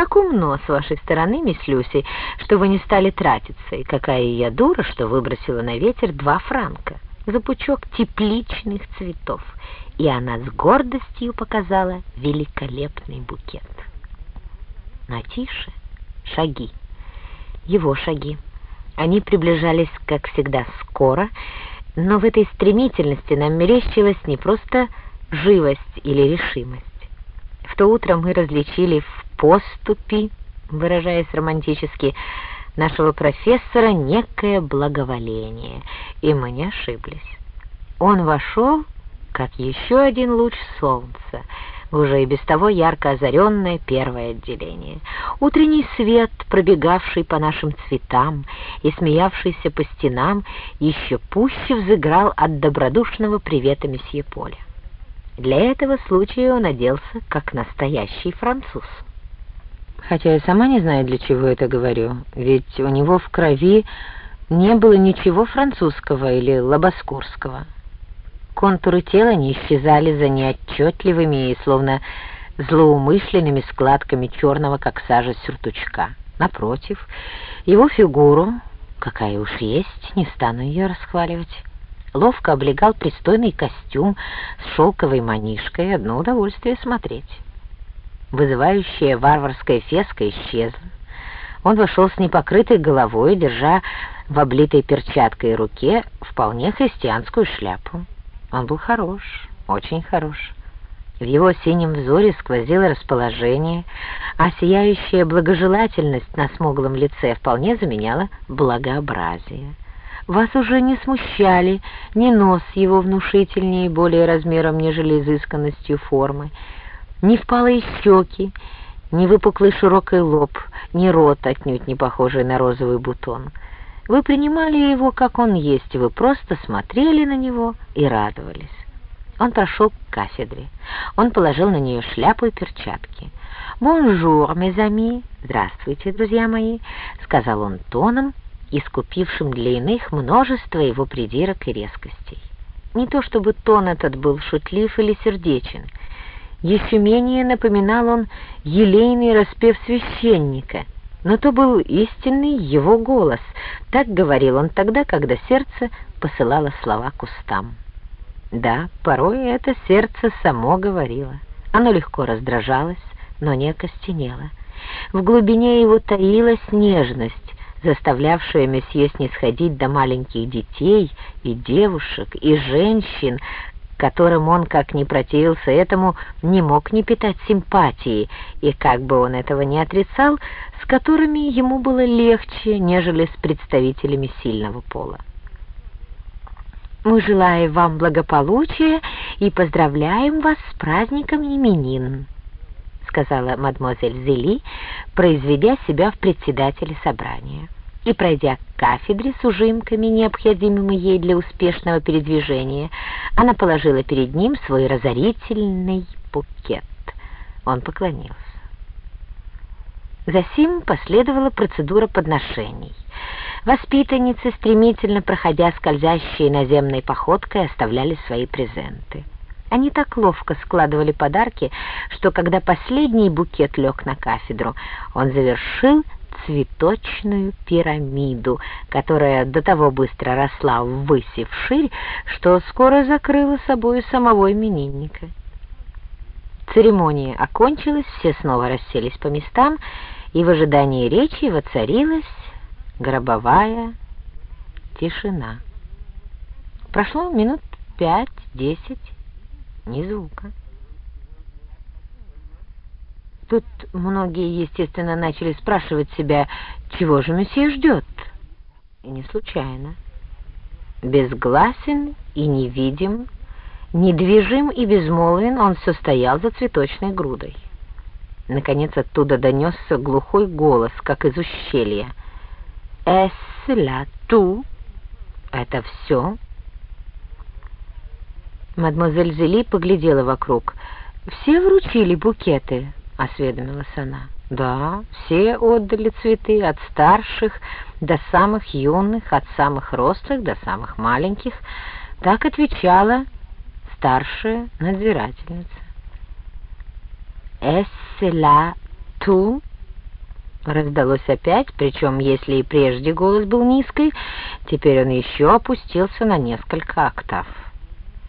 Как умно с вашей стороны, мисс Люси, что вы не стали тратиться, и какая я дура, что выбросила на ветер два франка за пучок тепличных цветов, и она с гордостью показала великолепный букет. На тише шаги, его шаги. Они приближались, как всегда, скоро, но в этой стремительности нам мерещилась не просто живость или решимость. В то утро мы различили в поступи, выражаясь романтически, нашего профессора некое благоволение, и мы не ошиблись. Он вошел, как еще один луч солнца, уже и без того ярко озаренное первое отделение. Утренний свет, пробегавший по нашим цветам и смеявшийся по стенам, еще пуще взыграл от добродушного привета месье Поля. Для этого случая он оделся, как настоящий француз. Хотя я сама не знаю, для чего это говорю, ведь у него в крови не было ничего французского или лобоскурского. Контуры тела не исчезали за неотчетливыми и словно злоумышленными складками черного, как сажа сюртучка. Напротив, его фигуру, какая уж есть, не стану ее расхваливать, ловко облегал пристойный костюм с шелковой манишкой, одно удовольствие смотреть. Вызывающая варварская феска исчезла. Он вошел с непокрытой головой, держа в облитой перчаткой руке вполне христианскую шляпу. Он был хорош, очень хорош. В его синем взоре сквозило расположение, а сияющая благожелательность на смуглом лице вполне заменяла благообразие. Вас уже не смущали ни нос его внушительнее, более размером, нежели изысканностью формы, ни впалые щеки, ни выпуклый широкий лоб, ни рот, отнюдь не похожий на розовый бутон. Вы принимали его, как он есть, вы просто смотрели на него и радовались. Он прошел к кафедре. Он положил на нее шляпу и перчатки. «Bonjour, mes amis!» «Здравствуйте, друзья мои!» — сказал он тоном, искупившим для иных множество его придирок и резкостей. Не то чтобы тон этот был шутлив или сердечен — еще менее напоминал он елейный распев священника, но то был истинный его голос. Так говорил он тогда, когда сердце посылало слова к устам. Да, порой это сердце само говорило. Оно легко раздражалось, но не окостенело. В глубине его таилась нежность, заставлявшая месье снисходить до маленьких детей и девушек, и женщин, которым он, как ни противился этому, не мог не питать симпатии, и, как бы он этого не отрицал, с которыми ему было легче, нежели с представителями сильного пола. «Мы желаем вам благополучия и поздравляем вас с праздником именин», сказала мадемуазель Зели, произведя себя в председателе собрания и, пройдя к кафедре с ужимками, необходимыми ей для успешного передвижения, она положила перед ним свой разорительный букет. Он поклонился. Затем последовала процедура подношений. Воспитанницы, стремительно проходя скользящей наземной походкой, оставляли свои презенты. Они так ловко складывали подарки, что когда последний букет лег на кафедру, он завершил цветочную пирамиду, которая до того быстро росла ввысь и вширь, что скоро закрыла собой самого именинника. Церемония окончилась, все снова расселись по местам, и в ожидании речи воцарилась гробовая тишина. Прошло минут пять-десять, ни звука. Тут многие, естественно, начали спрашивать себя, чего же месье ждет. И не случайно. Безгласен и невидим, недвижим и безмолвен он все стоял за цветочной грудой. Наконец оттуда донесся глухой голос, как из ущелья. «Эс ла ту?» «Это все?» Мадемуазель Зели поглядела вокруг. «Все вручили букеты?» Осведомилась она. Да, все отдали цветы, от старших до самых юных, от самых рослых до самых маленьких. Так отвечала старшая надзирательница. «Эссе ла ту?» Раздалось опять, причем, если и прежде голос был низкий, теперь он еще опустился на несколько октав.